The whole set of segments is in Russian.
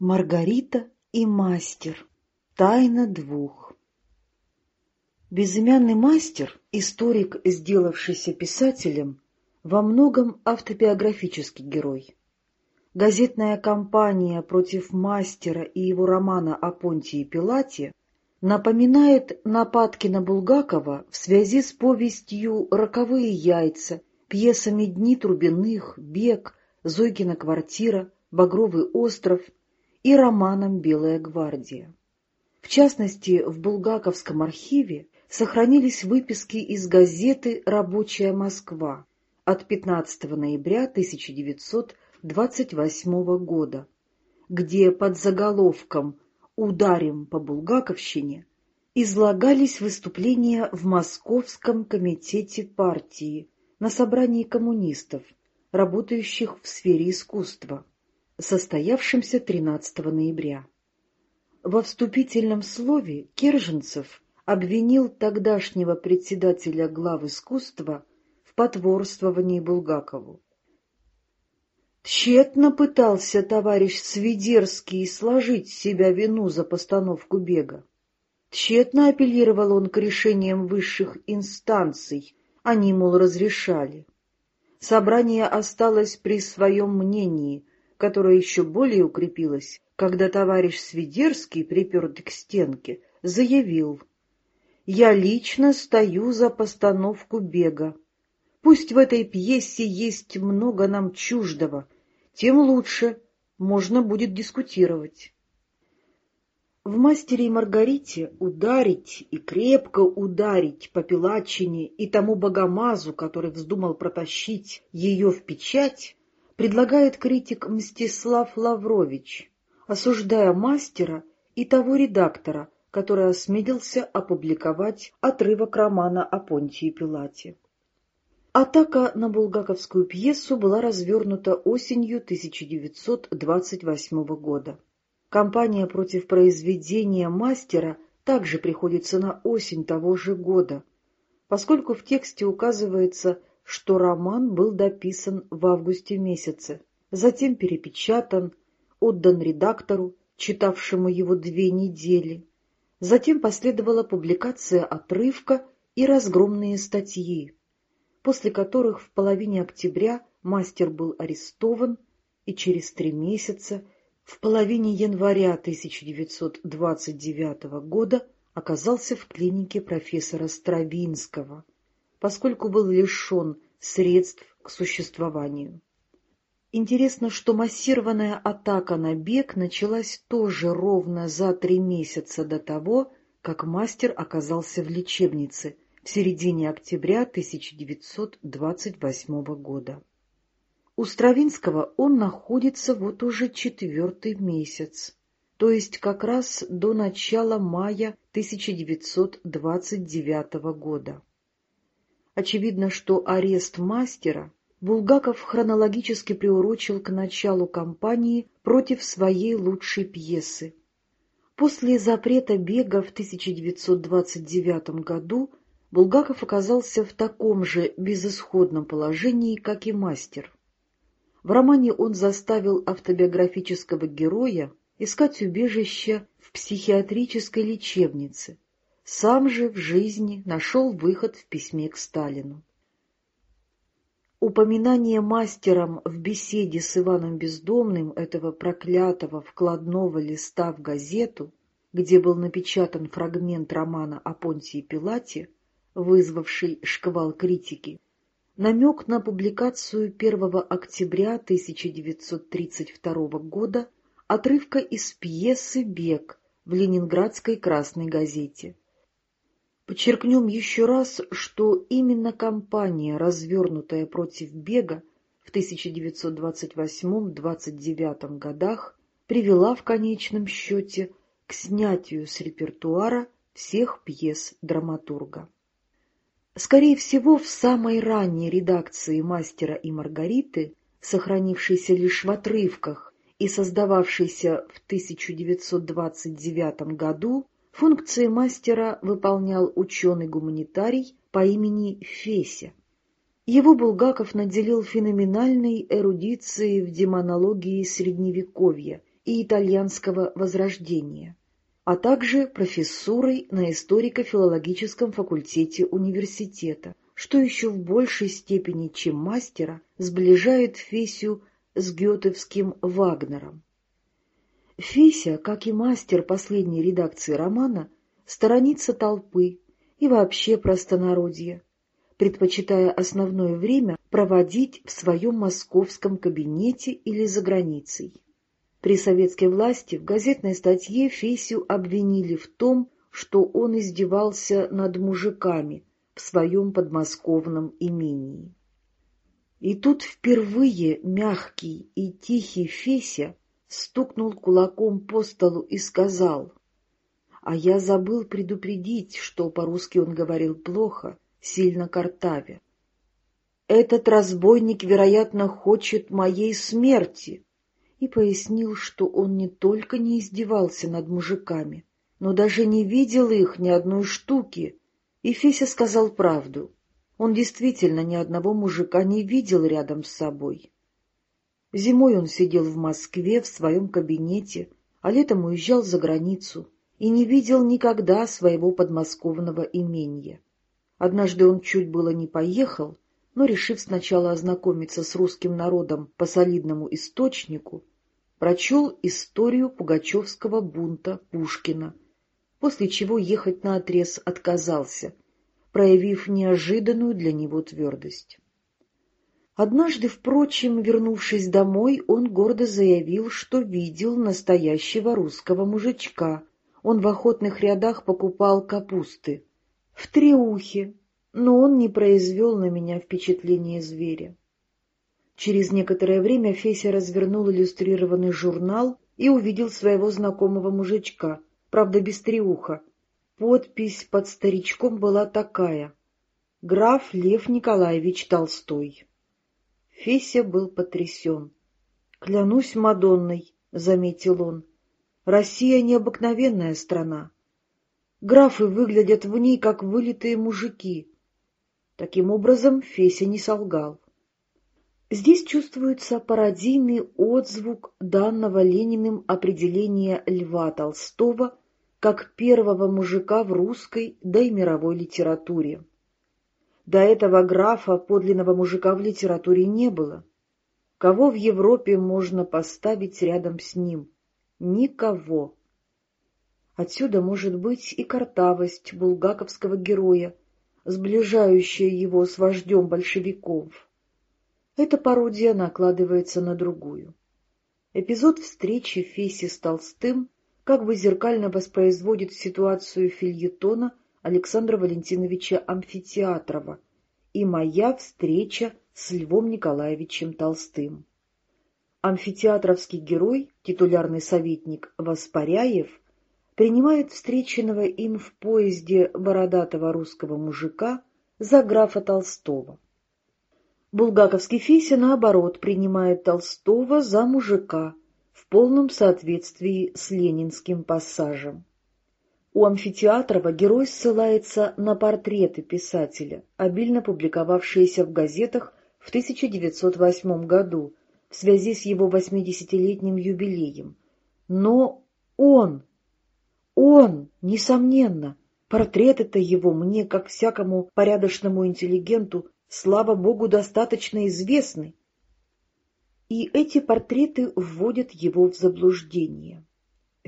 Маргарита и мастер. Тайна двух. Безымянный мастер, историк, сделавшийся писателем, во многом автобиографический герой. Газетная кампания против мастера и его романа о Понтии Пилате напоминает нападки на Булгакова в связи с повестью «Роковые яйца», пьесами «Дни Трубиных», «Бег», «Зойкина квартира», «Багровый остров» и романом «Белая гвардия». В частности, в Булгаковском архиве сохранились выписки из газеты «Рабочая Москва» от 15 ноября 1928 года, где под заголовком «Ударим по Булгаковщине» излагались выступления в Московском комитете партии на собрании коммунистов, работающих в сфере искусства состоявшемся 13 ноября. Во вступительном слове Керженцев обвинил тогдашнего председателя глав искусства в потворствовании Булгакову. Тщетно пытался товарищ Свидерский сложить с себя вину за постановку бега. Тщетно апеллировал он к решениям высших инстанций, они, мол, разрешали. Собрание осталось при своем мнении, которая еще более укрепилась, когда товарищ Свидерский, припертый к стенке, заявил «Я лично стою за постановку бега. Пусть в этой пьесе есть много нам чуждого, тем лучше, можно будет дискутировать». В «Мастере и Маргарите» ударить и крепко ударить по Пилачине и тому богомазу, который вздумал протащить ее в печать, предлагает критик Мстислав Лаврович, осуждая мастера и того редактора, который осмелился опубликовать отрывок романа о Понтии Пилате. Атака на булгаковскую пьесу была развернута осенью 1928 года. Кампания против произведения мастера также приходится на осень того же года, поскольку в тексте указывается что роман был дописан в августе месяце, затем перепечатан, отдан редактору, читавшему его две недели. Затем последовала публикация отрывка и разгромные статьи, после которых в половине октября мастер был арестован и через три месяца, в половине января 1929 года, оказался в клинике профессора Стравинского — поскольку был лишен средств к существованию. Интересно, что массированная атака на бег началась тоже ровно за три месяца до того, как мастер оказался в лечебнице в середине октября 1928 года. У Стравинского он находится вот уже четвертый месяц, то есть как раз до начала мая 1929 года. Очевидно, что арест мастера Булгаков хронологически приурочил к началу кампании против своей лучшей пьесы. После запрета бега в 1929 году Булгаков оказался в таком же безысходном положении, как и мастер. В романе он заставил автобиографического героя искать убежище в психиатрической лечебнице, сам же в жизни нашел выход в письме к Сталину. Упоминание мастером в беседе с Иваном Бездомным этого проклятого вкладного листа в газету, где был напечатан фрагмент романа о Понтии Пилате, вызвавший шквал критики, намек на публикацию 1 октября 1932 года отрывка из пьесы «Бег» в Ленинградской «Красной газете». Подчеркнем еще раз, что именно кампания, развернутая против бега в 1928-29 годах, привела в конечном счете к снятию с репертуара всех пьес драматурга. Скорее всего, в самой ранней редакции «Мастера и Маргариты», сохранившейся лишь в отрывках и создававшейся в 1929 году, Функции мастера выполнял ученый-гуманитарий по имени Феся. Его Булгаков наделил феноменальной эрудицией в демонологии Средневековья и итальянского возрождения, а также профессурой на историко-филологическом факультете университета, что еще в большей степени, чем мастера, сближает Фесю с гетовским Вагнером. Феся, как и мастер последней редакции романа, сторонится толпы и вообще простонародья, предпочитая основное время проводить в своем московском кабинете или за границей. При советской власти в газетной статье Фесю обвинили в том, что он издевался над мужиками в своем подмосковном имении. И тут впервые мягкий и тихий Феся стукнул кулаком по столу и сказал, «А я забыл предупредить, что по-русски он говорил плохо, сильно картавя. Этот разбойник, вероятно, хочет моей смерти» и пояснил, что он не только не издевался над мужиками, но даже не видел их ни одной штуки. И Феся сказал правду. Он действительно ни одного мужика не видел рядом с собой. Зимой он сидел в Москве в своем кабинете, а летом уезжал за границу и не видел никогда своего подмосковного имения. Однажды он чуть было не поехал, но, решив сначала ознакомиться с русским народом по солидному источнику, прочел историю пугачевского бунта Пушкина, после чего ехать на отрез отказался, проявив неожиданную для него твердость. Однажды, впрочем, вернувшись домой, он гордо заявил, что видел настоящего русского мужичка. Он в охотных рядах покупал капусты. В треухе, но он не произвел на меня впечатление зверя. Через некоторое время Феся развернул иллюстрированный журнал и увидел своего знакомого мужичка, правда, без треуха. Подпись под старичком была такая — «Граф Лев Николаевич Толстой». Феся был потрясен. — Клянусь Мадонной, — заметил он, — Россия необыкновенная страна. Графы выглядят в ней, как вылитые мужики. Таким образом, Феся не солгал. Здесь чувствуется пародийный отзвук данного Лениным определения Льва Толстого как первого мужика в русской, да и мировой литературе. До этого графа подлинного мужика в литературе не было. Кого в Европе можно поставить рядом с ним? Никого. Отсюда может быть и картавость булгаковского героя, сближающая его с вождем большевиков. Эта пародия накладывается на другую. Эпизод встречи Феси с Толстым как бы зеркально воспроизводит ситуацию фильетона Александра Валентиновича Амфитеатрова и моя встреча с Львом Николаевичем Толстым. Амфитеатровский герой, титулярный советник Воспаряев, принимает встреченного им в поезде бородатого русского мужика за графа Толстого. Булгаковский Феся, наоборот, принимает Толстого за мужика в полном соответствии с ленинским пассажем. У Амфитеатрова герой ссылается на портреты писателя, обильно публиковавшиеся в газетах в 1908 году в связи с его 80-летним юбилеем. Но он, он, несомненно, портреты-то его мне, как всякому порядочному интеллигенту, слава богу, достаточно известны. И эти портреты вводят его в заблуждение.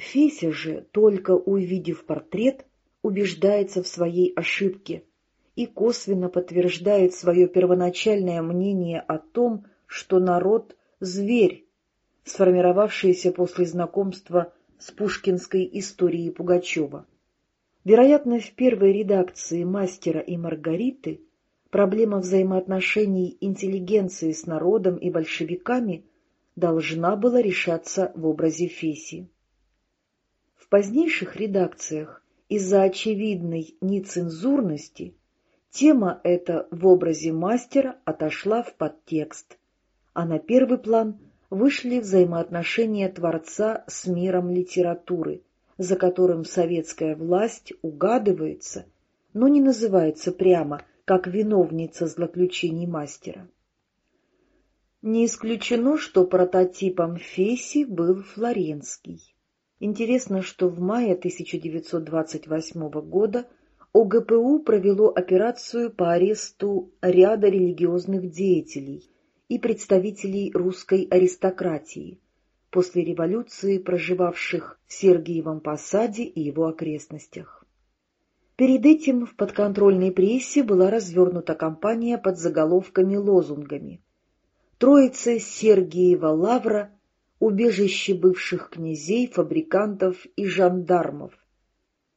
Феся же, только увидев портрет, убеждается в своей ошибке и косвенно подтверждает свое первоначальное мнение о том, что народ — зверь, сформировавшийся после знакомства с пушкинской историей Пугачева. Вероятно, в первой редакции «Мастера и Маргариты» проблема взаимоотношений интеллигенции с народом и большевиками должна была решаться в образе Феси позднейших редакциях из-за очевидной нецензурности тема эта в образе мастера отошла в подтекст, а на первый план вышли взаимоотношения творца с миром литературы, за которым советская власть угадывается, но не называется прямо как виновница злоключений мастера. Не исключено, что прототипом Феси был Флоренский. Интересно, что в мае 1928 года ОГПУ провело операцию по аресту ряда религиозных деятелей и представителей русской аристократии, после революции проживавших в Сергиевом Посаде и его окрестностях. Перед этим в подконтрольной прессе была развернута кампания под заголовками-лозунгами «Троица Сергиева Лавра убежище бывших князей, фабрикантов и жандармов,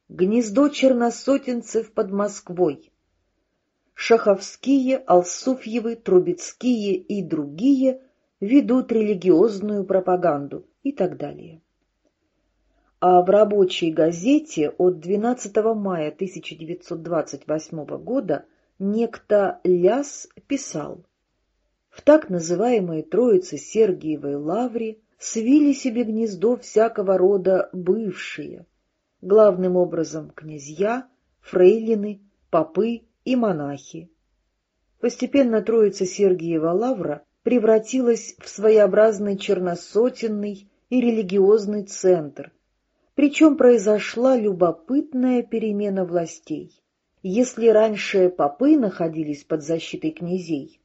гнездо черносотенцев под Москвой, Шаховские, Алсуфьевы, Трубецкие и другие ведут религиозную пропаганду и так далее. А в рабочей газете от 12 мая 1928 года некто Ляс писал «В так называемой Троице Сергиевой Лавре свили себе гнездо всякого рода бывшие, главным образом князья, фрейлины, попы и монахи. Постепенно троица Сергиева Лавра превратилась в своеобразный черносотенный и религиозный центр, причем произошла любопытная перемена властей. Если раньше попы находились под защитой князей,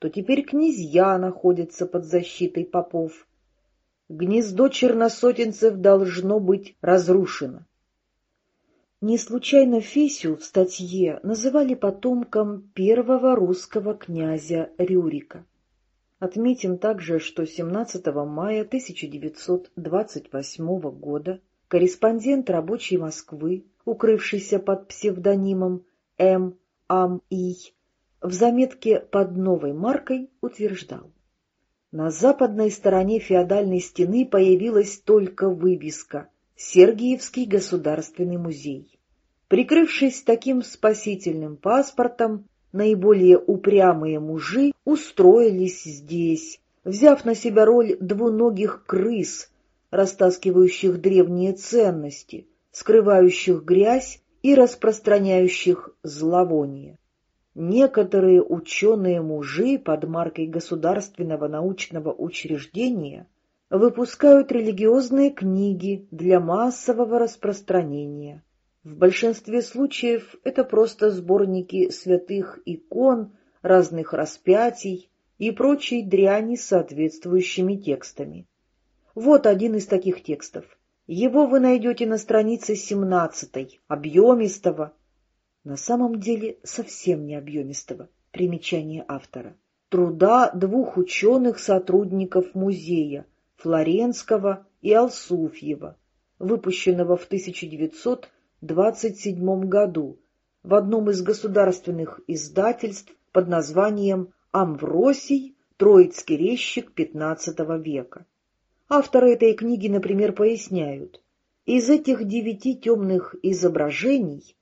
то теперь князья находятся под защитой попов гнездо черносотенцев должно быть разрушено. Не случайно Фесю в статье называли потомком первого русского князя Рюрика. Отметим также, что 17 мая 1928 года корреспондент рабочей Москвы, укрывшийся под псевдонимом М. Ам И, в заметке под новой маркой утверждал. На западной стороне феодальной стены появилась только вывеска «Сергиевский государственный музей». Прикрывшись таким спасительным паспортом, наиболее упрямые мужи устроились здесь, взяв на себя роль двуногих крыс, растаскивающих древние ценности, скрывающих грязь и распространяющих зловоние. Некоторые ученые-мужи под маркой государственного научного учреждения выпускают религиозные книги для массового распространения. В большинстве случаев это просто сборники святых икон, разных распятий и прочей дряни с соответствующими текстами. Вот один из таких текстов. Его вы найдете на странице 17, объемистого, на самом деле совсем не объемистого, примечание автора, труда двух ученых-сотрудников музея Флоренского и Алсуфьева, выпущенного в 1927 году в одном из государственных издательств под названием «Амвросий. Троицкий резчик XV века». Авторы этой книги, например, поясняют, из этих девяти темных изображений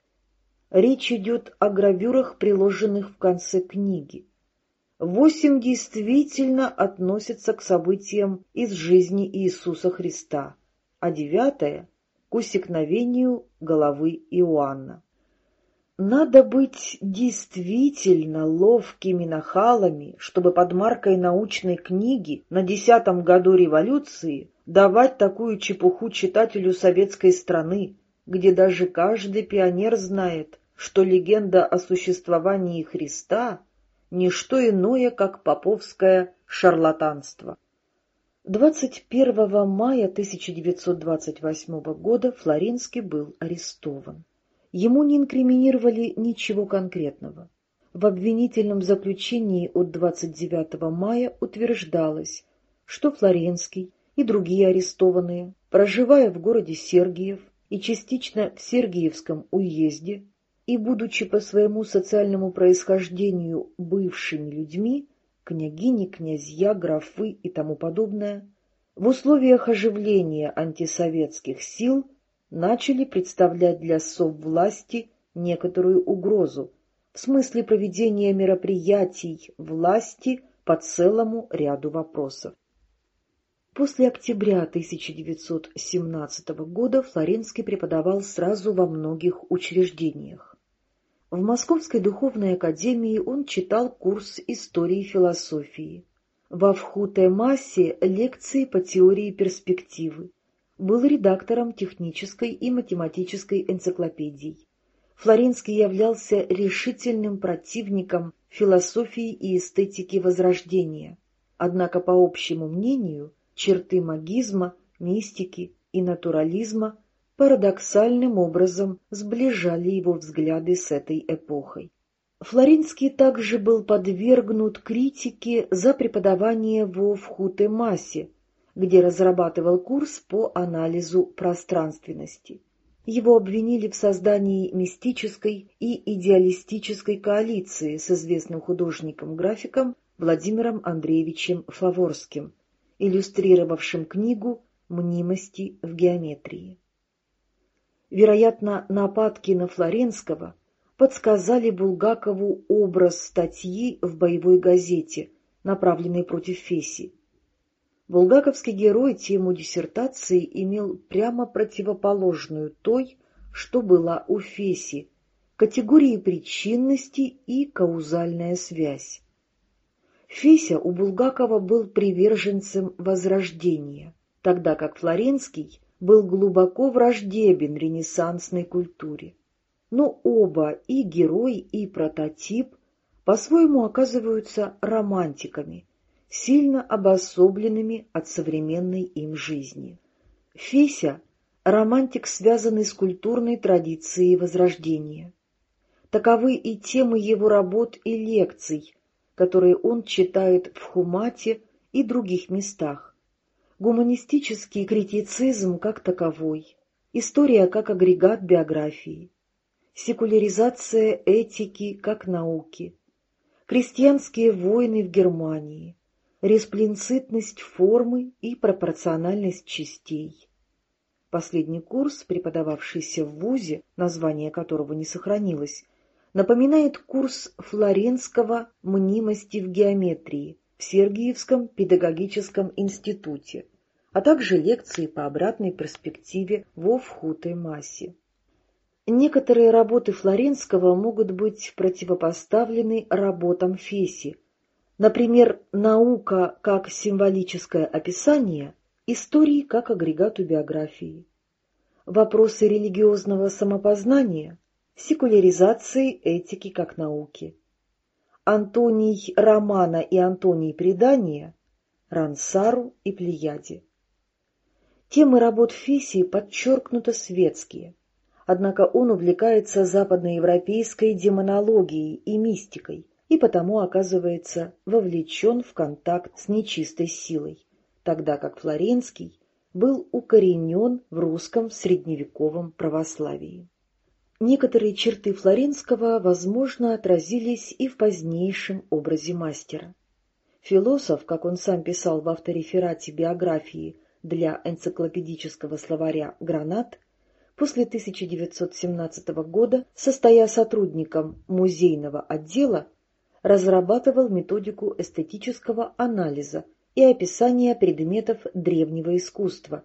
Речь идет о гравюрах, приложенных в конце книги. Восемь действительно относятся к событиям из жизни Иисуса Христа, а девятое — к усекновению головы Иоанна. Надо быть действительно ловкими нахалами, чтобы под маркой научной книги на десятом году революции давать такую чепуху читателю советской страны, где даже каждый пионер знает, что легенда о существовании Христа — не что иное, как поповское шарлатанство. 21 мая 1928 года Флоренский был арестован. Ему не инкриминировали ничего конкретного. В обвинительном заключении от 29 мая утверждалось, что Флоренский и другие арестованные, проживая в городе Сергиев и частично в Сергиевском уезде, и, будучи по своему социальному происхождению бывшими людьми, княгини, князья, графы и тому подобное, в условиях оживления антисоветских сил начали представлять для соввласти некоторую угрозу в смысле проведения мероприятий власти по целому ряду вопросов. После октября 1917 года Флоренский преподавал сразу во многих учреждениях. В Московской духовной академии он читал курс истории философии. во Вхуте-Массе лекции по теории перспективы, был редактором технической и математической энциклопедий. Флоренский являлся решительным противником философии и эстетики Возрождения, однако, по общему мнению, черты магизма, мистики и натурализма парадоксальным образом сближали его взгляды с этой эпохой. Флоренский также был подвергнут критике за преподавание во Вхуте-Масе, где разрабатывал курс по анализу пространственности. Его обвинили в создании мистической и идеалистической коалиции с известным художником-графиком Владимиром Андреевичем Фаворским, иллюстрировавшим книгу «Мнимости в геометрии». Вероятно, нападки на Флоренского подсказали Булгакову образ статьи в боевой газете, направленной против Феси. Булгаковский герой тему диссертации имел прямо противоположную той, что была у Феси, категории причинности и каузальная связь. Феся у Булгакова был приверженцем Возрождения, тогда как Флоренский был глубоко враждебен ренессансной культуре. Но оба, и герой, и прототип, по-своему оказываются романтиками – сильно обособленными от современной им жизни. Феся — романтик, связанный с культурной традицией Возрождения. Таковы и темы его работ и лекций, которые он читает в Хумате и других местах. Гуманистический критицизм как таковой, история как агрегат биографии, секуляризация этики как науки, крестьянские войны в Германии, респлинцитность формы и пропорциональность частей. Последний курс, преподававшийся в ВУЗе, название которого не сохранилось, напоминает курс Флоренского «Мнимости в геометрии» в Сергиевском педагогическом институте, а также лекции по обратной перспективе во вхутой массе. Некоторые работы Флоренского могут быть противопоставлены работам Феси, Например, наука как символическое описание, истории как агрегату биографии. Вопросы религиозного самопознания, секуляризации этики как науки. Антоний романа и Антоний предания, Рансару и Плеяде. Темы работ Фисии подчеркнуто светские, однако он увлекается западноевропейской демонологией и мистикой, и потому оказывается вовлечен в контакт с нечистой силой, тогда как Флоренский был укоренен в русском средневековом православии. Некоторые черты Флоренского, возможно, отразились и в позднейшем образе мастера. Философ, как он сам писал в автореферате биографии для энциклопедического словаря «Гранат», после 1917 года, состоя сотрудником музейного отдела, разрабатывал методику эстетического анализа и описания предметов древнего искусства,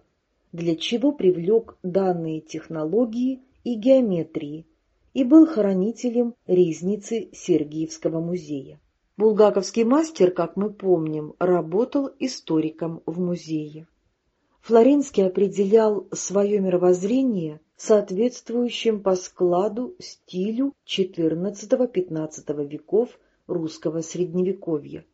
для чего привлек данные технологии и геометрии и был хранителем ризницы Сергиевского музея. Булгаковский мастер, как мы помним, работал историком в музее. Флоренский определял свое мировоззрение соответствующим по складу стилю XIV-XV веков русского средневековья,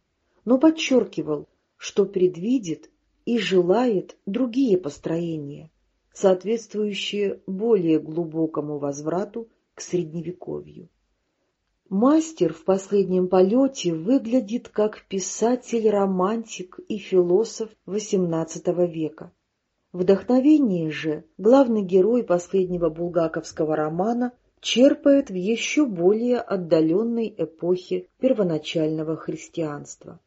но подчеркивал, что предвидит и желает другие построения, соответствующие более глубокому возврату к средневековью. Мастер в последнем полете выглядит как писатель-романтик и философ XVIII века. Вдохновение же главный герой последнего булгаковского романа черпает в еще более отдаленной эпохе первоначального христианства.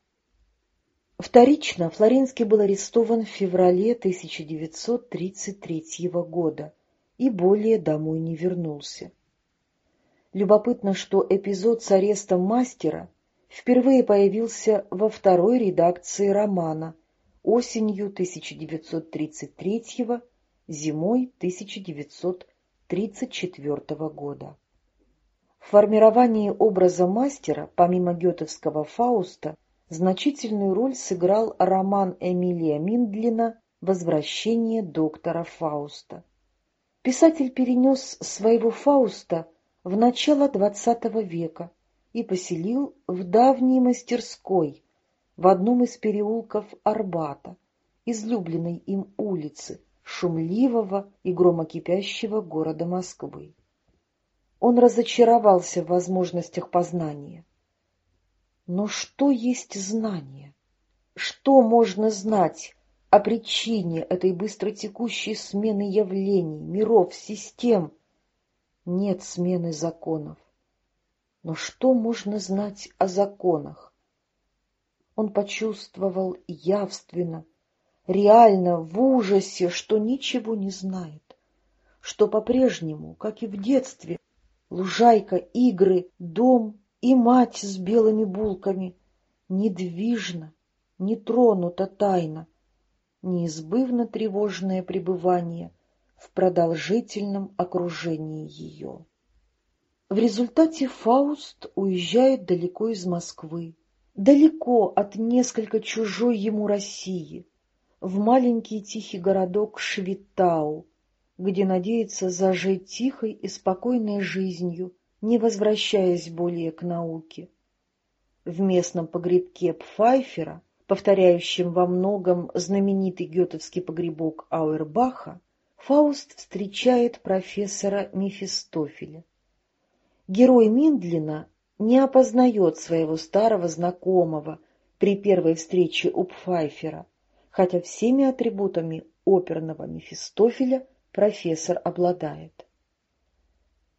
Вторично Флоренский был арестован в феврале 1933 года и более домой не вернулся. Любопытно, что эпизод с арестом мастера впервые появился во второй редакции романа осенью 1933 зимой 1933 1934 года. В формировании образа мастера, помимо гетовского Фауста, значительную роль сыграл роман Эмилия Миндлина «Возвращение доктора Фауста». Писатель перенес своего Фауста в начало XX века и поселил в давней мастерской в одном из переулков Арбата, излюбленной им улицы, шумливого и громокипящего города Москвы. Он разочаровался в возможностях познания. Но что есть знание? Что можно знать о причине этой быстротекущей смены явлений, миров, систем? Нет смены законов. Но что можно знать о законах? Он почувствовал явственно, реально, в ужасе, что ничего не знает, что по-прежнему, как и в детстве, лужайка, игры, дом и мать с белыми булками недвижно, не тронута тайна, неизбывно тревожное пребывание в продолжительном окружении ее. В результате Фауст уезжает далеко из Москвы, далеко от несколько чужой ему России, в маленький тихий городок Швитау, где надеется зажить тихой и спокойной жизнью, не возвращаясь более к науке. В местном погребке Пфайфера, повторяющем во многом знаменитый гетовский погребок Ауэрбаха, Фауст встречает профессора Мефистофеля. Герой Миндлина не опознает своего старого знакомого при первой встрече у Пфайфера, хотя всеми атрибутами оперного Мефистофеля профессор обладает.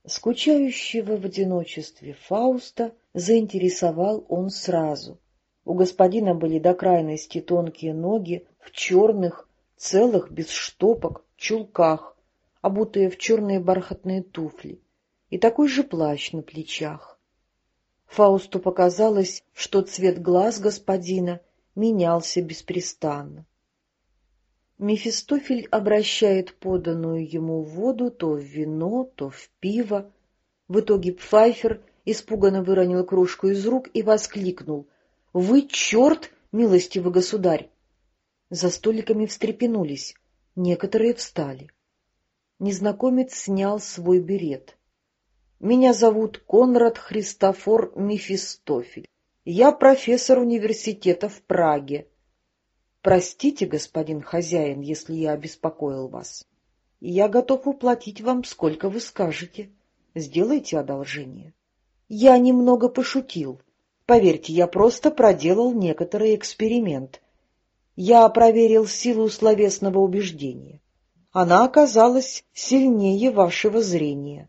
Скучающего в одиночестве Фауста заинтересовал он сразу. У господина были до крайности тонкие ноги в черных, целых, без штопок, чулках, обутые в черные бархатные туфли, и такой же плащ на плечах. Фаусту показалось, что цвет глаз господина менялся беспрестанно. Мефистофель обращает поданную ему воду то в вино, то в пиво. В итоге Пфайфер испуганно выронил кружку из рук и воскликнул. — Вы черт, милостивый государь! За столиками встрепенулись, некоторые встали. Незнакомец снял свой берет. — Меня зовут Конрад Христофор Мефистофель. Я профессор университета в Праге. Простите, господин хозяин, если я обеспокоил вас. Я готов уплатить вам, сколько вы скажете. Сделайте одолжение. Я немного пошутил. Поверьте, я просто проделал некоторый эксперимент. Я проверил силу словесного убеждения. Она оказалась сильнее вашего зрения.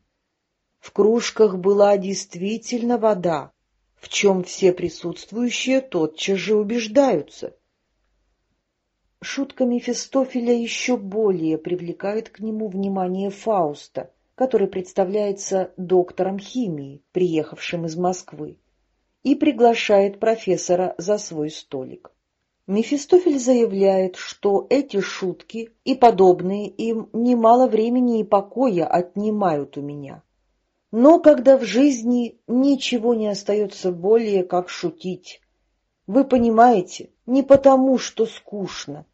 В кружках была действительно вода, в чем все присутствующие тотчас же убеждаются. Шутка Мефистофеля еще более привлекает к нему внимание Фауста, который представляется доктором химии, приехавшим из Москвы, и приглашает профессора за свой столик. Мефистофель заявляет, что эти шутки и подобные им немало времени и покоя отнимают у меня. Но когда в жизни ничего не остается более, как шутить, вы понимаете, не потому, что скучно,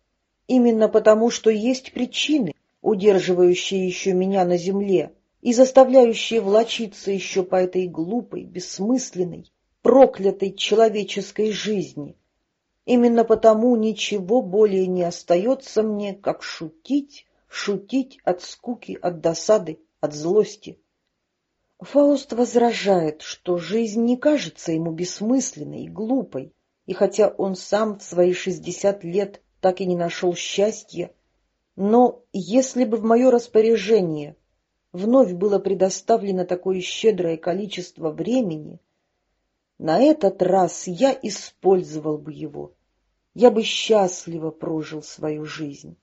Именно потому, что есть причины, удерживающие еще меня на земле и заставляющие влочиться еще по этой глупой, бессмысленной, проклятой человеческой жизни. Именно потому ничего более не остается мне, как шутить, шутить от скуки, от досады, от злости. Фауст возражает, что жизнь не кажется ему бессмысленной и глупой, и хотя он сам в свои шестьдесят лет так и не нашел счастья, но если бы в мое распоряжение вновь было предоставлено такое щедрое количество времени, на этот раз я использовал бы его, я бы счастливо прожил свою жизнь.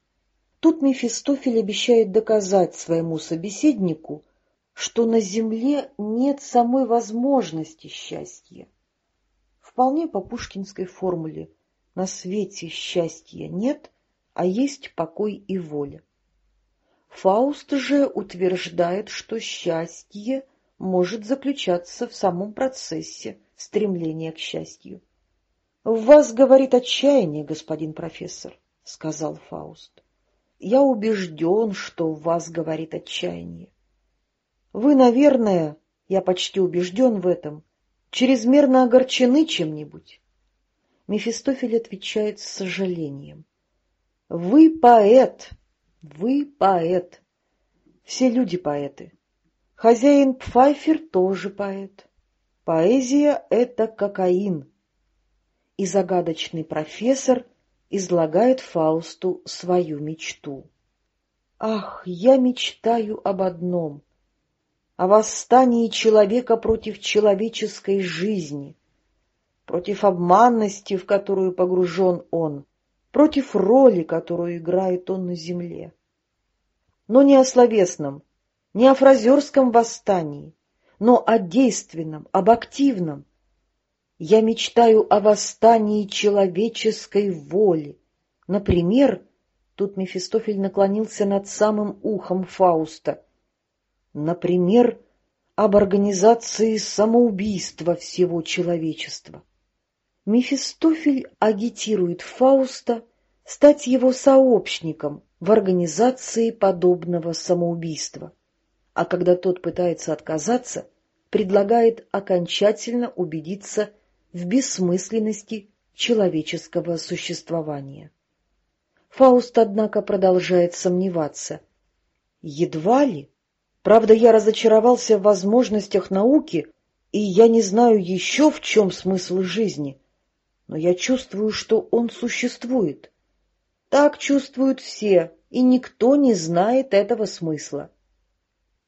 Тут Мефистофель обещает доказать своему собеседнику, что на земле нет самой возможности счастья. Вполне по пушкинской формуле — на свете счастья нет, а есть покой и воля. Фауст же утверждает, что счастье может заключаться в самом процессе стремления к счастью. — В вас говорит отчаяние, господин профессор, — сказал Фауст. — Я убежден, что в вас говорит отчаяние. Вы, наверное, я почти убежден в этом, чрезмерно огорчены чем-нибудь. Мефистофель отвечает с сожалением. — Вы поэт, вы поэт. Все люди поэты. Хозяин Пфайфер тоже поэт. Поэзия — это кокаин. И загадочный профессор излагает Фаусту свою мечту. Ах, я мечтаю об одном — о восстании человека против человеческой жизни, против обманности, в которую погружен он, против роли, которую играет он на земле. Но не о словесном, не о фразерском восстании, но о действенном, об активном. Я мечтаю о восстании человеческой воли. Например, тут Мефистофель наклонился над самым ухом Фауста, например, об организации самоубийства всего человечества. Мефистофель агитирует Фауста стать его сообщником в организации подобного самоубийства, а когда тот пытается отказаться, предлагает окончательно убедиться в бессмысленности человеческого существования. Фауст, однако, продолжает сомневаться. Едва ли? Правда, я разочаровался в возможностях науки, и я не знаю еще, в чем смысл жизни но я чувствую, что он существует. Так чувствуют все, и никто не знает этого смысла.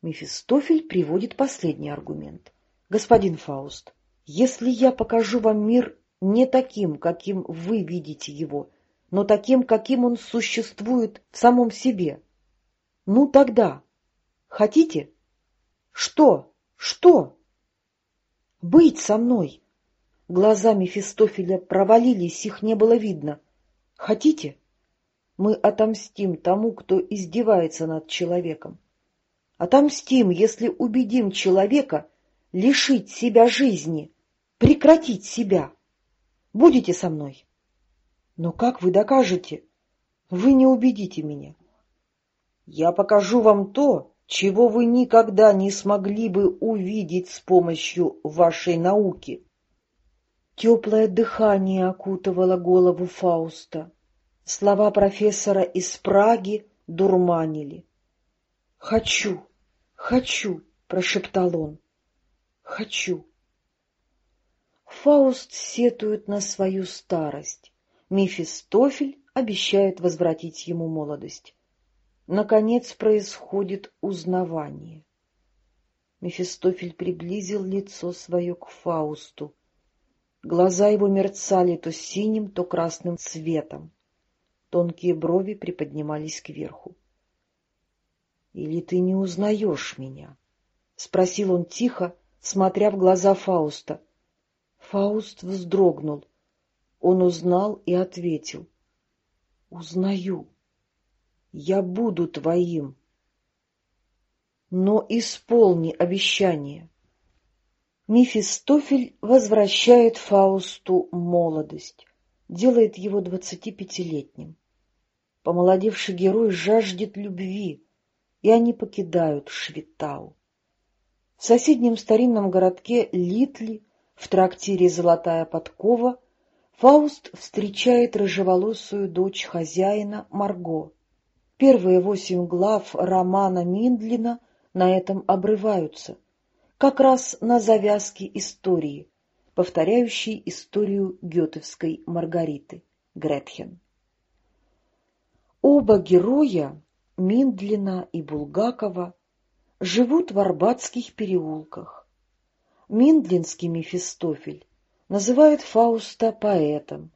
Мефистофель приводит последний аргумент. Господин Фауст, если я покажу вам мир не таким, каким вы видите его, но таким, каким он существует в самом себе, ну тогда, хотите? Что? Что? Быть со мной, Глаза Мефистофеля провалились, их не было видно. Хотите? Мы отомстим тому, кто издевается над человеком. Отомстим, если убедим человека лишить себя жизни, прекратить себя. Будете со мной? Но как вы докажете? Вы не убедите меня. Я покажу вам то, чего вы никогда не смогли бы увидеть с помощью вашей науки. Теплое дыхание окутывало голову Фауста. Слова профессора из Праги дурманили. — Хочу, хочу, — прошептал он. — Хочу. Фауст сетует на свою старость. Мефистофель обещает возвратить ему молодость. Наконец происходит узнавание. Мефистофель приблизил лицо свое к Фаусту. Глаза его мерцали то синим, то красным цветом. Тонкие брови приподнимались кверху. — Или ты не узнаешь меня? — спросил он тихо, смотря в глаза Фауста. Фауст вздрогнул. Он узнал и ответил. — Узнаю. Я буду твоим. Но исполни обещание. — Мефистофель возвращает Фаусту молодость, делает его двадцатипятилетним. Помолодевший герой жаждет любви, и они покидают Швитау. В соседнем старинном городке Литли, в трактире «Золотая подкова», Фауст встречает рыжеволосую дочь хозяина Марго. Первые восемь глав романа Миндлина на этом обрываются как раз на завязке истории, повторяющей историю гетовской Маргариты, Гретхен. Оба героя, Миндлина и Булгакова, живут в Арбатских переулках. Миндлинский Мефистофель называет Фауста поэтом,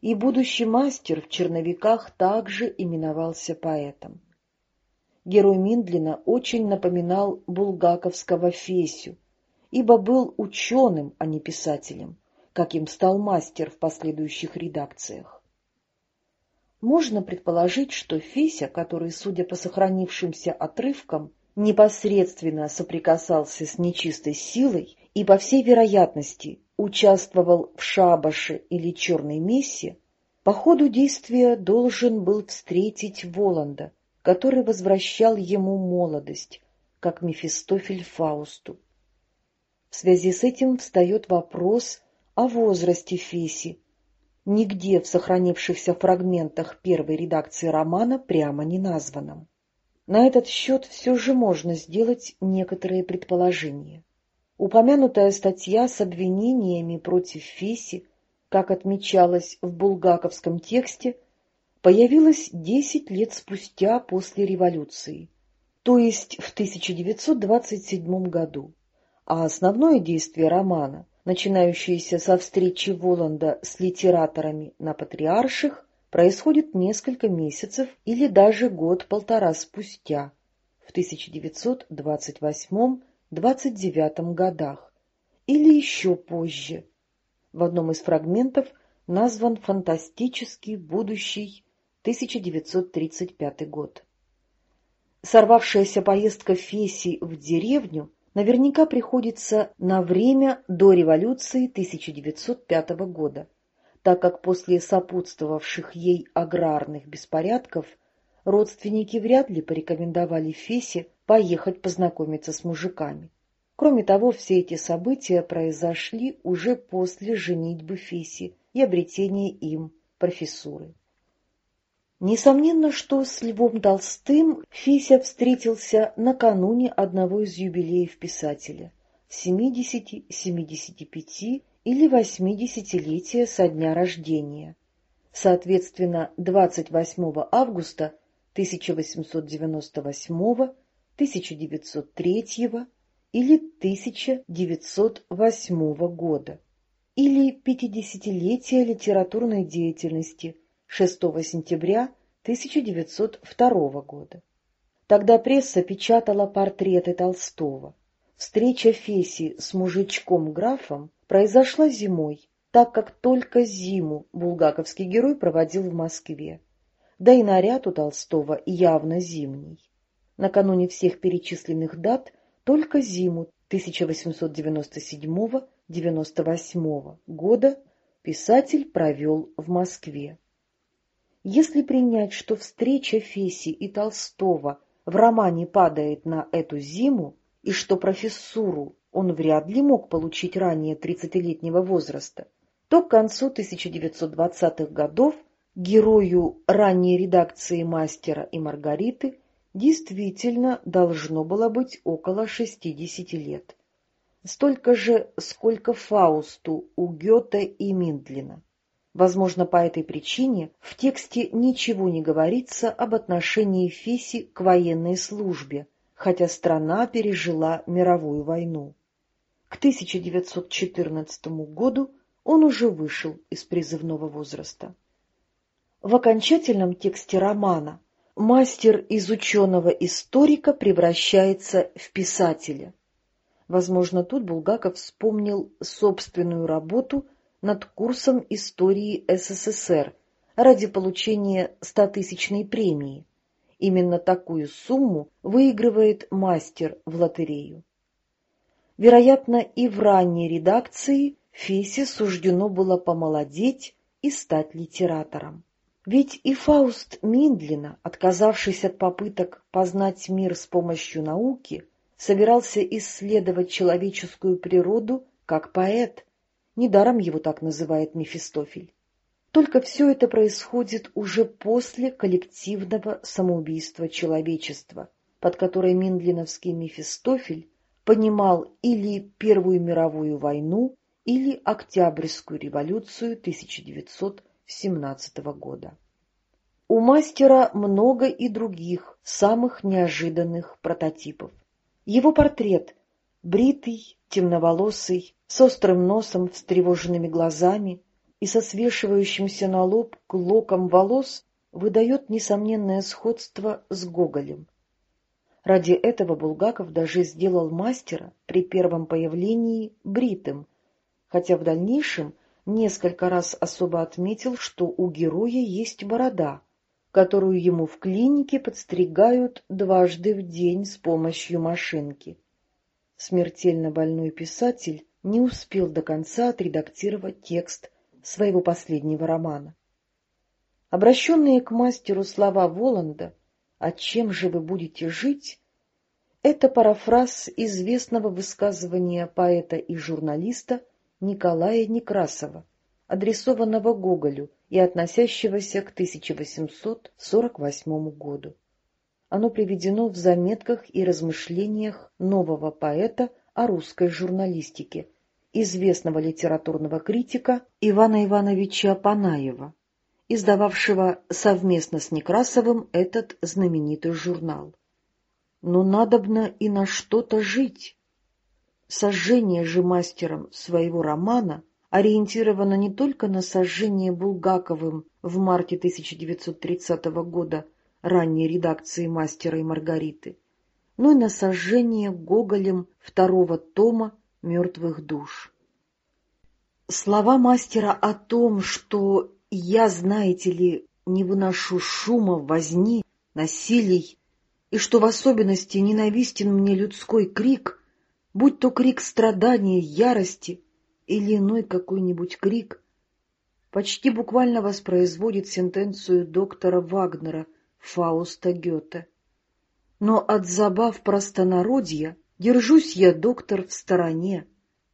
и будущий мастер в черновиках также именовался поэтом герой Миндлина очень напоминал булгаковского Фесю, ибо был ученым, а не писателем, каким стал мастер в последующих редакциях. Можно предположить, что Феся, который, судя по сохранившимся отрывкам, непосредственно соприкасался с нечистой силой и, по всей вероятности, участвовал в шабаше или черной мессе, по ходу действия должен был встретить Воланда, который возвращал ему молодость, как Мефистофель Фаусту. В связи с этим встает вопрос о возрасте Феси. Нигде в сохранившихся фрагментах первой редакции романа прямо не названном. На этот счет все же можно сделать некоторые предположения. Упомянутая статья с обвинениями против Феси как отмечалось в булгаковском тексте, появилась 10 лет спустя после революции, то есть в 1927 году, а основное действие романа, начинающееся со встречи Воланда с литераторами на Патриарших, происходит несколько месяцев или даже год-полтора спустя, в 1928-29 годах, или еще позже, в одном из фрагментов назван фантастический будущий 1935 год. Сорвавшаяся поездка Феси в деревню наверняка приходится на время до революции 1905 года, так как после сопутствовавших ей аграрных беспорядков родственники вряд ли порекомендовали Фесе поехать познакомиться с мужиками. Кроме того, все эти события произошли уже после женитьбы Феси и обретения им профессуры. Несомненно, что с Львом Толстым Феся встретился накануне одного из юбилеев писателя – 70, 75 или 80-летия со дня рождения, соответственно, 28 августа 1898, 1903 или 1908 года, или 50-летие литературной деятельности 6 сентября 1902 года. Тогда пресса печатала портреты Толстого. Встреча Феси с мужичком-графом произошла зимой, так как только зиму булгаковский герой проводил в Москве. Да и наряд у Толстого явно зимний. Накануне всех перечисленных дат только зиму 1897-98 года писатель провел в Москве. Если принять, что встреча Феси и Толстого в романе падает на эту зиму, и что профессуру он вряд ли мог получить ранее 30-летнего возраста, то к концу 1920-х годов герою ранней редакции «Мастера и Маргариты» действительно должно было быть около шестидесяти лет. Столько же, сколько Фаусту у Гёте и Миндлина. Возможно, по этой причине в тексте ничего не говорится об отношении Феси к военной службе, хотя страна пережила мировую войну. К 1914 году он уже вышел из призывного возраста. В окончательном тексте романа мастер из ученого-историка превращается в писателя. Возможно, тут Булгаков вспомнил собственную работу над курсом истории СССР ради получения стотысячной премии. Именно такую сумму выигрывает мастер в лотерею. Вероятно, и в ранней редакции Фесе суждено было помолодеть и стать литератором. Ведь и Фауст Миндлина, отказавшись от попыток познать мир с помощью науки, собирался исследовать человеческую природу как поэт. Недаром его так называет Мефистофель. Только все это происходит уже после коллективного самоубийства человечества, под которой Миндлиновский Мефистофель понимал или Первую мировую войну, или Октябрьскую революцию 1900 17 года. У мастера много и других, самых неожиданных прототипов. Его портрет — бритый, темноволосый, с острым носом, встревоженными глазами и со свешивающимся на лоб клоком волос выдает несомненное сходство с Гоголем. Ради этого Булгаков даже сделал мастера при первом появлении бритым, хотя в дальнейшем несколько раз особо отметил, что у героя есть борода, которую ему в клинике подстригают дважды в день с помощью машинки. Смертельно больной писатель не успел до конца отредактировать текст своего последнего романа. Обращенные к мастеру слова Воланда «А чем же вы будете жить?» это парафраз известного высказывания поэта и журналиста Николая Некрасова, адресованного Гоголю и относящегося к 1848 году. Оно приведено в заметках и размышлениях нового поэта о русской журналистике, известного литературного критика Ивана Ивановича Панаева, издававшего совместно с Некрасовым этот знаменитый журнал. Но надобно и на что-то жить. Сожжение же мастером своего романа ориентировано не только на сожжение Булгаковым в марте 1930 года ранней редакции «Мастера и Маргариты», но и на сожжение Гоголем второго тома «Мертвых душ». Слова мастера о том, что «я, знаете ли, не выношу шума, возни, насилий, и что в особенности ненавистен мне людской крик, будь то крик страдания, ярости или иной какой-нибудь крик, почти буквально воспроизводит сентенцию доктора Вагнера Фауста Гёте. Но от забав простонародья держусь я, доктор, в стороне.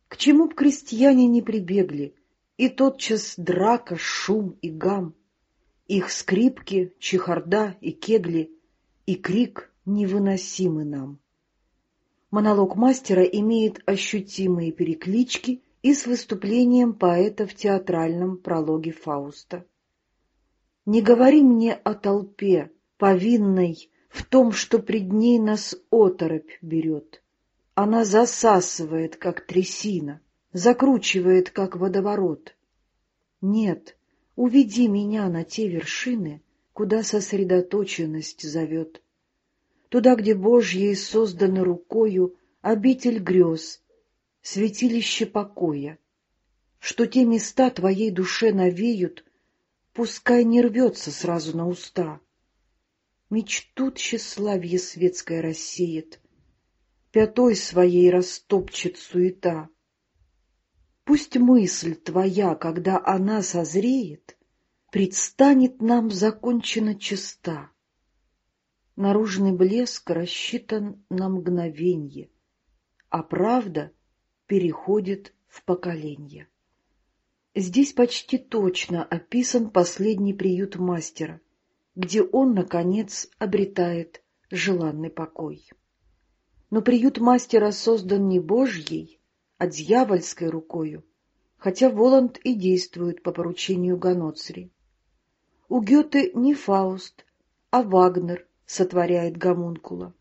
К чему б крестьяне не прибегли, и тотчас драка, шум и гам, их скрипки, чехарда и кегли, и крик невыносимы нам. Монолог мастера имеет ощутимые переклички и с выступлением поэта в театральном прологе Фауста. «Не говори мне о толпе, повинной в том, что пред ней нас оторопь берет. Она засасывает, как трясина, закручивает, как водоворот. Нет, уведи меня на те вершины, куда сосредоточенность зовет. Туда, где Божьей созданы рукою обитель грез, святилище покоя, что те места твоей душе навеют, пускай не рвется сразу на уста. Мечту тщеславье светское рассеет, пятой своей растопчет суета. Пусть мысль твоя, когда она созреет, предстанет нам закончена чиста. Наружный блеск рассчитан на мгновенье, а правда переходит в поколение. Здесь почти точно описан последний приют мастера, где он, наконец, обретает желанный покой. Но приют мастера создан не Божьей, а дьявольской рукою, хотя Воланд и действует по поручению Ганоцри. У Гёте не Фауст, а Вагнер сотворяет гомункула.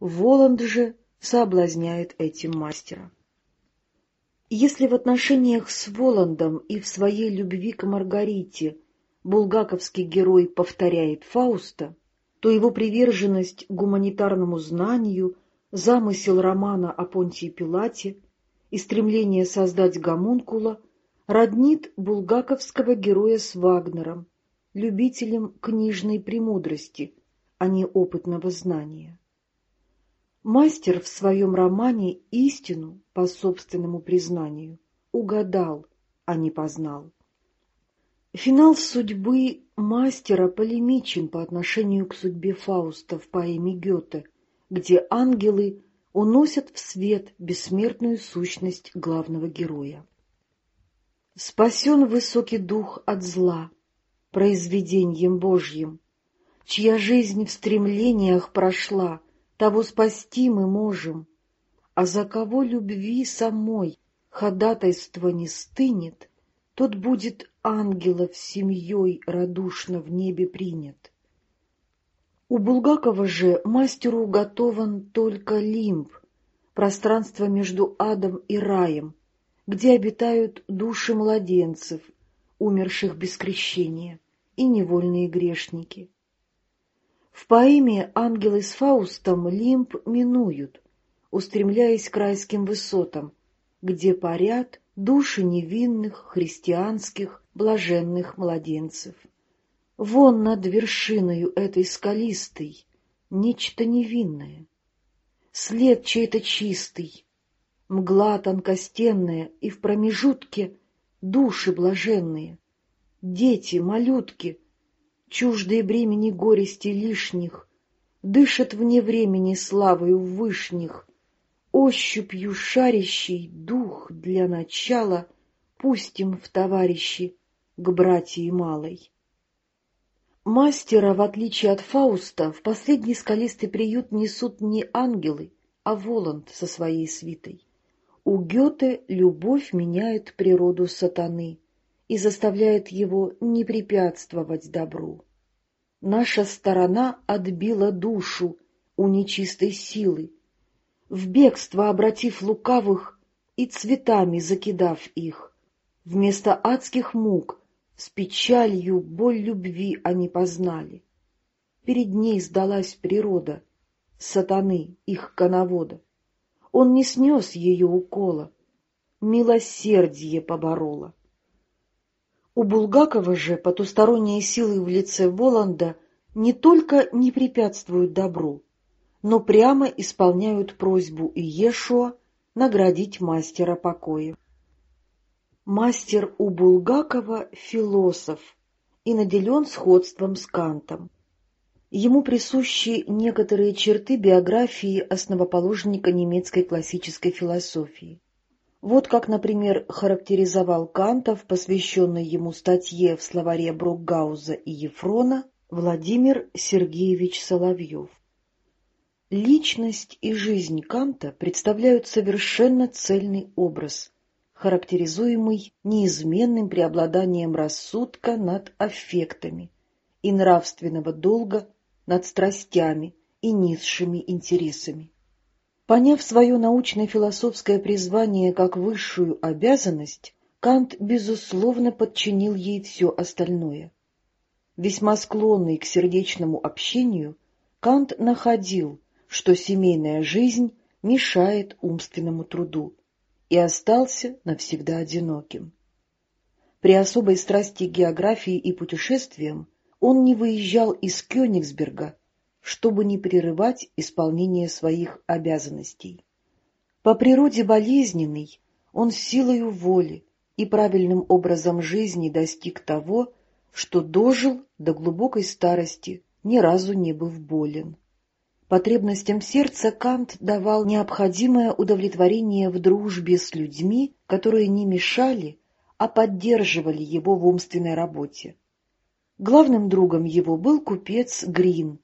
Воланд же соблазняет этим мастера. Если в отношениях с Воландом и в своей любви к Маргарите булгаковский герой повторяет Фауста, то его приверженность гуманитарному знанию, замысел романа о Понтии Пилате и стремление создать гомункула роднит булгаковского героя с Вагнером, любителем книжной премудрости, а не опытного знания. Мастер в своем романе истину, по собственному признанию, угадал, а не познал. Финал судьбы мастера полемичен по отношению к судьбе Фауста в поэме Гёте, где ангелы уносят в свет бессмертную сущность главного героя. Спасен высокий дух от зла, произведением Божьим, чья жизнь в стремлениях прошла, того спасти мы можем, а за кого любви самой ходатайство не стынет, тот будет ангелов семьей радушно в небе принят. У Булгакова же мастеру уготован только лимб, пространство между адом и раем, где обитают души младенцев, умерших без крещения, и невольные грешники. В поэме «Ангелы с Фаустом» лимб минуют, устремляясь к райским высотам, где парят души невинных, христианских, блаженных младенцев. Вон над вершиною этой скалистой нечто невинное, след чей-то чистый, Мгла тонкостенная, и в промежутке души блаженные, дети, малютки, чуждые бремени горести лишних, дышат вне времени славою вышних, ощупью шарящий дух для начала пустим в товарищи к братьи малой. Мастера, в отличие от Фауста, в последний скалистый приют несут не ангелы, а Воланд со своей свитой. У Гёте любовь меняет природу сатаны и заставляет его не препятствовать добру. Наша сторона отбила душу у нечистой силы, в бегство обратив лукавых и цветами закидав их. Вместо адских мук с печалью боль любви они познали. Перед ней сдалась природа, сатаны, их коновода. Он не снес ее укола, милосердие поборола. У Булгакова же потусторонние силы в лице Воланда не только не препятствуют добру, но прямо исполняют просьбу Иешуа наградить мастера покоя. Мастер у Булгакова — философ и наделен сходством с Кантом. Ему присущи некоторые черты биографии основоположника немецкой классической философии. Вот как, например, характеризовал Канта в посвященной ему статье в словаре Брокгауза и Ефрона Владимир Сергеевич Соловьев. Личность и жизнь Канта представляют совершенно цельный образ, характеризуемый неизменным преобладанием рассудка над аффектами и нравственного долга над страстями и низшими интересами. Поняв свое научно-философское призвание как высшую обязанность, Кант, безусловно, подчинил ей все остальное. Весьма склонный к сердечному общению, Кант находил, что семейная жизнь мешает умственному труду, и остался навсегда одиноким. При особой страсти географии и путешествиям он не выезжал из Кёнигсберга, чтобы не прерывать исполнение своих обязанностей. По природе болезненный, он силою воли и правильным образом жизни достиг того, что дожил до глубокой старости, ни разу не быв болен. Потребностям сердца Кант давал необходимое удовлетворение в дружбе с людьми, которые не мешали, а поддерживали его в умственной работе. Главным другом его был купец Грин,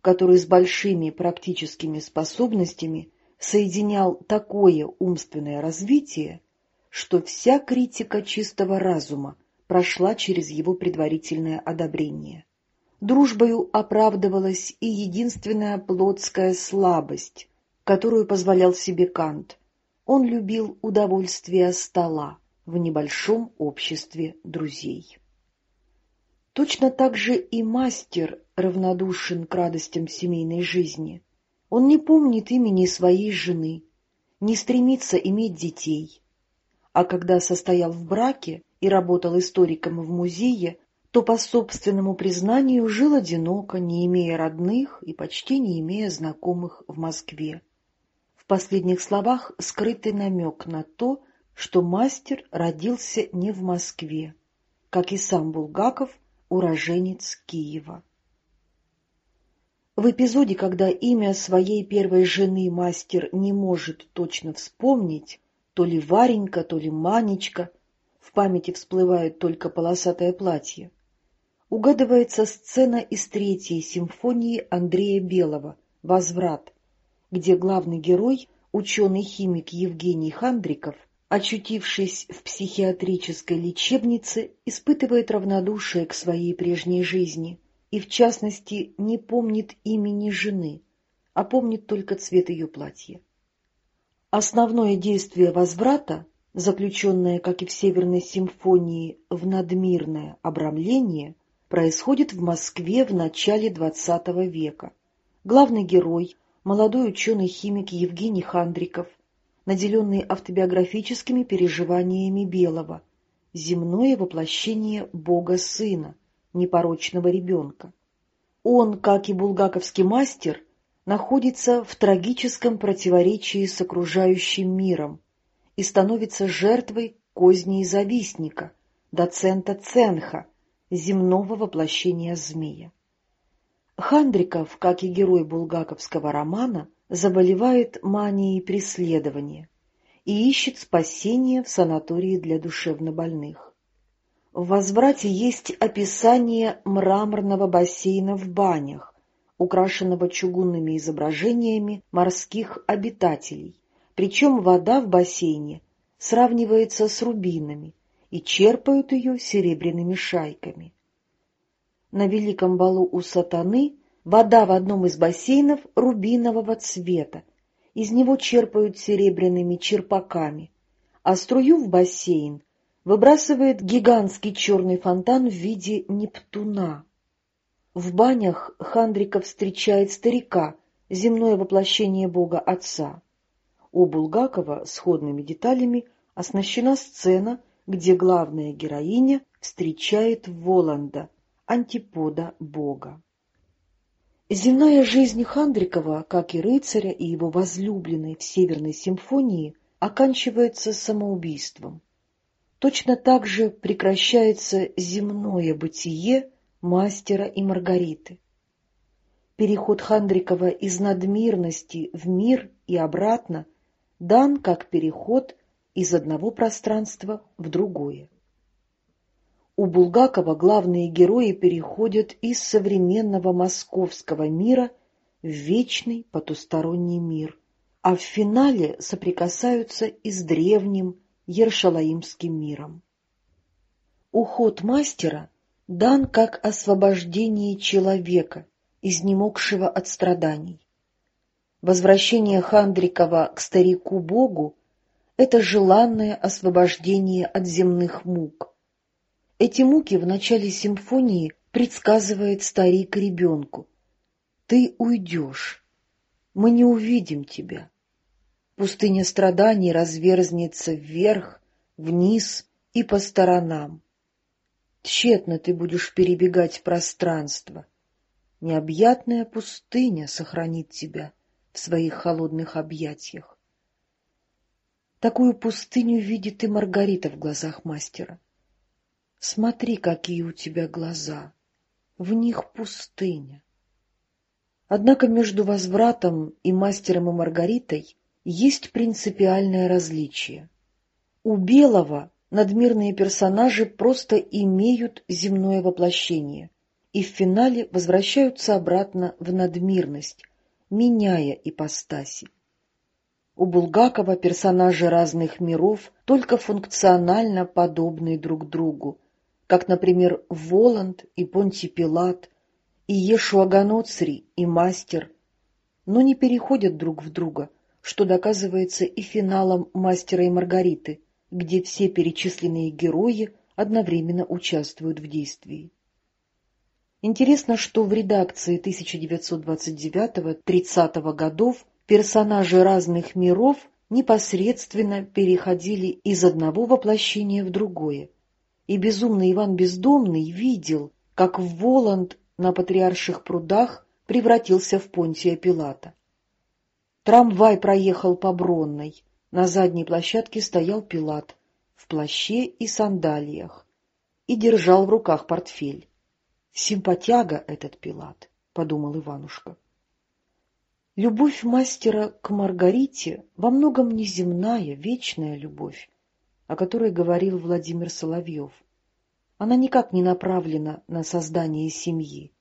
который с большими практическими способностями соединял такое умственное развитие, что вся критика чистого разума прошла через его предварительное одобрение. Дружбою оправдывалась и единственная плотская слабость, которую позволял себе Кант. Он любил удовольствие стола в небольшом обществе друзей. Точно так же и мастер равнодушен к радостям семейной жизни. Он не помнит имени своей жены, не стремится иметь детей. А когда состоял в браке и работал историком в музее, то по собственному признанию жил одиноко, не имея родных и почти не имея знакомых в Москве. В последних словах скрытый намек на то, что мастер родился не в Москве, как и сам Булгаков, уроженец Киева. В эпизоде, когда имя своей первой жены мастер не может точно вспомнить, то ли Варенька, то ли Манечка, в памяти всплывает только полосатое платье, угадывается сцена из третьей симфонии Андрея Белого «Возврат», где главный герой, ученый-химик Евгений Хандриков, очутившись в психиатрической лечебнице, испытывает равнодушие к своей прежней жизни и, в частности, не помнит имени жены, а помнит только цвет ее платья. Основное действие возврата, заключенное, как и в Северной симфонии, в надмирное обрамление, происходит в Москве в начале XX века. Главный герой, молодой ученый-химик Евгений Хандриков, наделенный автобиографическими переживаниями Белого, земное воплощение Бога-Сына, непорочного ребенка. Он, как и булгаковский мастер, находится в трагическом противоречии с окружающим миром, и становится жертвой козней завистника, доцента Ценха, земного воплощения змея. Хандриков, как и герой булгаковского романа, заболевает манией преследования и ищет спасения в санатории для душевнобольных. В «Возврате» есть описание мраморного бассейна в банях, украшенного чугунными изображениями морских обитателей, причем вода в бассейне сравнивается с рубинами, и черпают ее серебряными шайками. На великом балу у сатаны вода в одном из бассейнов рубинового цвета, из него черпают серебряными черпаками, а струю в бассейн выбрасывает гигантский черный фонтан в виде Нептуна. В банях Хандриков встречает старика, земное воплощение бога отца. У Булгакова сходными деталями оснащена сцена, где главная героиня встречает Воланда, антипода Бога. Земная жизнь Хандрикова, как и рыцаря и его возлюбленной в Северной симфонии, оканчивается самоубийством. Точно так же прекращается земное бытие мастера и Маргариты. Переход Хандрикова из надмирности в мир и обратно дан как переход из одного пространства в другое. У Булгакова главные герои переходят из современного московского мира в вечный потусторонний мир, а в финале соприкасаются и с древним Ершалаимским миром. Уход мастера дан как освобождение человека, изнемогшего от страданий. Возвращение Хандрикова к старику-богу это желанное освобождение от земных мук. Эти муки в начале симфонии предсказывает старик ребенку. «Ты уйдешь, мы не увидим тебя». Пустыня страданий разверзнется вверх, вниз и по сторонам. Тщетно ты будешь перебегать пространство. Необъятная пустыня сохранит тебя в своих холодных объятиях. Такую пустыню видит и Маргарита в глазах мастера. Смотри, какие у тебя глаза. В них пустыня. Однако между возвратом и мастером и Маргаритой есть принципиальное различие. У Белого надмирные персонажи просто имеют земное воплощение и в финале возвращаются обратно в надмирность, меняя ипостаси. У Булгакова персонажи разных миров только функционально подобны друг другу, как, например, Воланд и Понти Пилат, и Ешуаганоцри и Мастер, но не переходят друг в друга, что доказывается и финалом «Мастера и Маргариты», где все перечисленные герои одновременно участвуют в действии. Интересно, что в редакции 1929-30 годов персонажи разных миров непосредственно переходили из одного воплощения в другое. И безумный Иван Бездомный видел, как Воланд на Патриарших прудах превратился в Понтия Пилата. Трамвай проехал по Бронной. На задней площадке стоял Пилат в плаще и сандалиях и держал в руках портфель. «Симпатяга этот Пилат», — подумал Иванушка. Любовь мастера к Маргарите во многом неземная, вечная любовь, о которой говорил Владимир Соловьев. Она никак не направлена на создание семьи.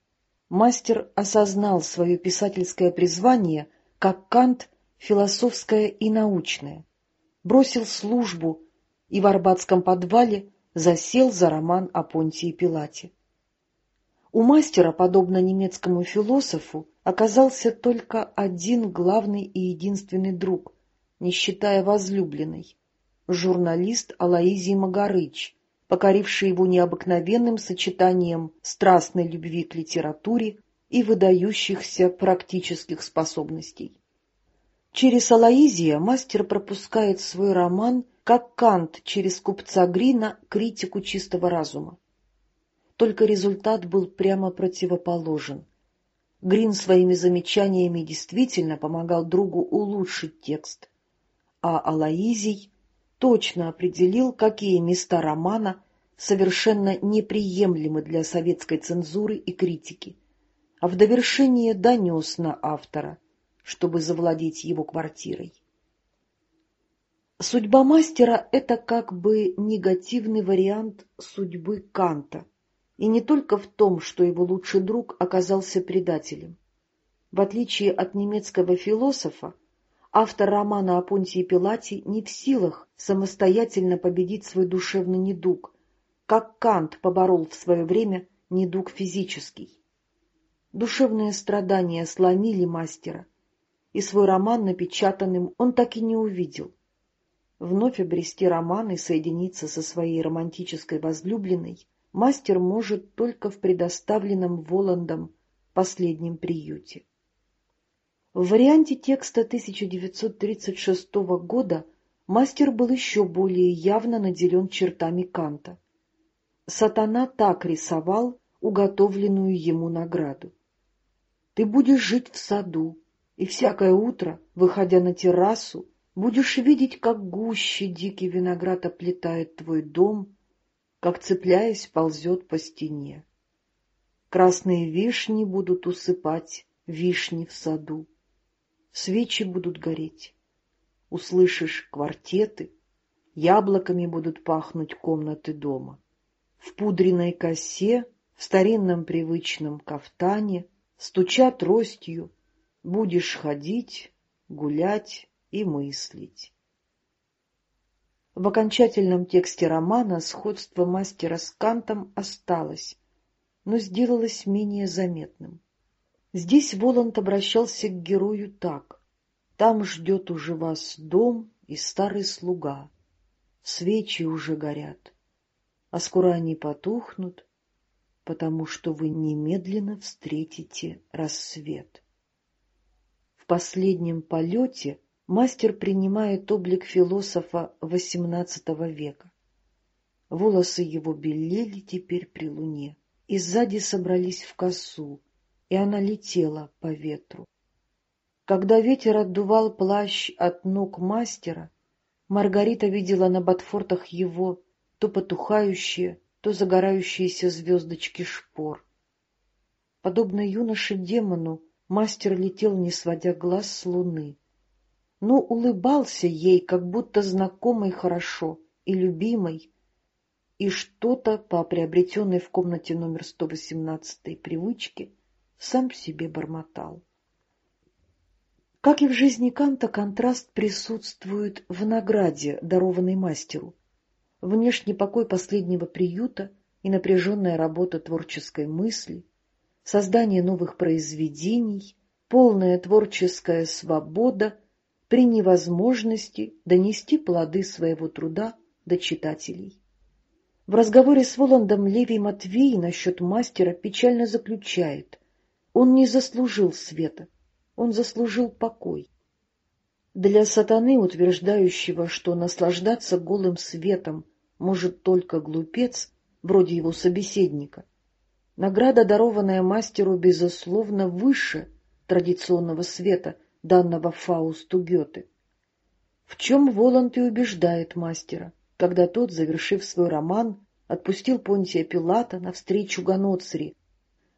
Мастер осознал свое писательское призвание как Кант философское и научное, бросил службу и в Арбатском подвале засел за роман о Понтии Пилате. У мастера, подобно немецкому философу, оказался только один главный и единственный друг, не считая возлюбленной, журналист Алаизий Магарыч, покоривший его необыкновенным сочетанием страстной любви к литературе и выдающихся практических способностей. Через Алаизия мастер пропускает свой роман, как Кант через купца Грина критику чистого разума. Только результат был прямо противоположен — Грин своими замечаниями действительно помогал другу улучшить текст, а Алаизий точно определил, какие места романа совершенно неприемлемы для советской цензуры и критики, а в довершение донес на автора, чтобы завладеть его квартирой. Судьба мастера — это как бы негативный вариант судьбы Канта, и не только в том, что его лучший друг оказался предателем. В отличие от немецкого философа, автор романа о Понтии Пилате не в силах самостоятельно победить свой душевный недуг, как Кант поборол в свое время недуг физический. Душевные страдания сломили мастера, и свой роман напечатанным он так и не увидел. Вновь обрести роман и соединиться со своей романтической возлюбленной мастер может только в предоставленном Воландом последнем приюте. В варианте текста 1936 года мастер был еще более явно наделен чертами Канта. Сатана так рисовал уготовленную ему награду. Ты будешь жить в саду, и всякое утро, выходя на террасу, будешь видеть, как гуще дикий виноград оплетает твой дом, как, цепляясь, ползет по стене. Красные вишни будут усыпать вишни в саду, свечи будут гореть. Услышишь квартеты, яблоками будут пахнуть комнаты дома в пудренной косе, в старинном привычном кафтане, стуча тростью, будешь ходить, гулять и мыслить. В окончательном тексте романа сходство мастера с Кантом осталось, но сделалось менее заметным. Здесь Воланд обращался к герою так. «Там ждет уже вас дом и старый слуга. Свечи уже горят а скоро они потухнут, потому что вы немедленно встретите рассвет. В последнем полете мастер принимает облик философа XVIII века. Волосы его белели теперь при луне, и сзади собрались в косу, и она летела по ветру. Когда ветер отдувал плащ от ног мастера, Маргарита видела на ботфортах его то потухающие, то загорающиеся звездочки шпор. Подобно юноше-демону, мастер летел, не сводя глаз с луны. Но улыбался ей, как будто знакомой хорошо и любимой, и что-то по приобретенной в комнате номер 118 привычке сам себе бормотал. Как и в жизни Канта, контраст присутствует в награде, дарованной мастеру внешний покой последнего приюта и напряженная работа творческой мысли, создание новых произведений, полная творческая свобода при невозможности донести плоды своего труда до читателей. В разговоре с Воландом Левий Матвей насчет мастера печально заключает «Он не заслужил света, он заслужил покой». Для сатаны, утверждающего, что наслаждаться голым светом может только глупец, вроде его собеседника, награда, дарованная мастеру, безусловно, выше традиционного света, данного Фаусту Гёте. В чем Воланд и убеждает мастера, когда тот, завершив свой роман, отпустил Понтия Пилата навстречу Ганоцри.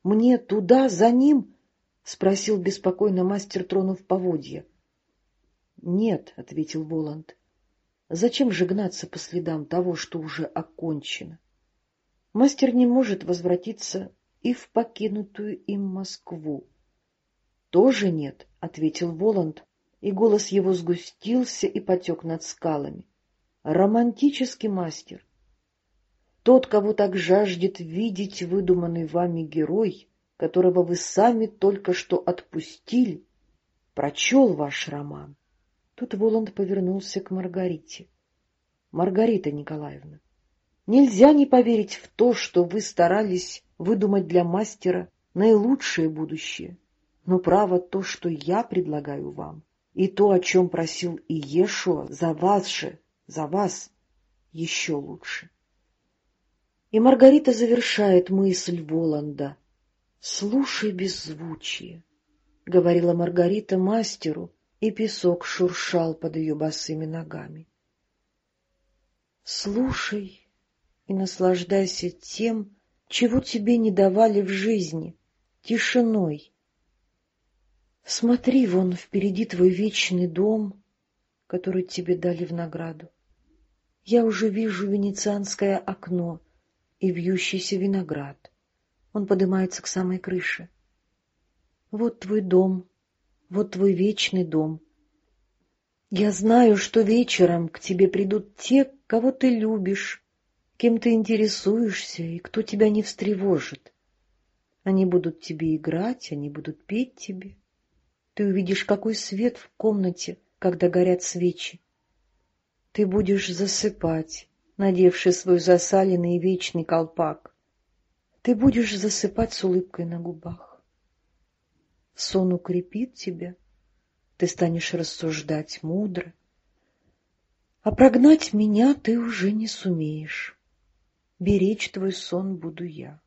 «Мне туда, за ним?» — спросил беспокойно мастер, тронув поводья. «Нет», — ответил Воланд. «Зачем же гнаться по следам того, что уже окончено?» Мастер не может возвратиться и в покинутую им Москву. «Тоже нет», — ответил Воланд, и голос его сгустился и потек над скалами. «Романтический мастер. Тот, кого так жаждет видеть выдуманный вами герой, которого вы сами только что отпустили, прочел ваш роман. Тут Воланд повернулся к Маргарите. — Маргарита Николаевна, нельзя не поверить в то, что вы старались выдумать для мастера наилучшее будущее. Но право то, что я предлагаю вам, и то, о чем просил Иешуа, за вас же, за вас, еще лучше. И Маргарита завершает мысль Воланда. «Слушай беззвучие», — говорила Маргарита мастеру, и песок шуршал под ее босыми ногами. Слушай и наслаждайся тем, чего тебе не давали в жизни, тишиной. Смотри, вон впереди твой вечный дом, который тебе дали в награду. Я уже вижу венецианское окно и вьющийся виноград. Он поднимается к самой крыше. Вот твой дом, вот твой вечный дом. Я знаю, что вечером к тебе придут те, кого ты любишь, кем ты интересуешься и кто тебя не встревожит. Они будут тебе играть, они будут петь тебе. Ты увидишь, какой свет в комнате, когда горят свечи. Ты будешь засыпать, надевший свой засаленный вечный колпак. Ты будешь засыпать с улыбкой на губах. Сон укрепит тебя, ты станешь рассуждать мудро, а прогнать меня ты уже не сумеешь. Беречь твой сон буду я.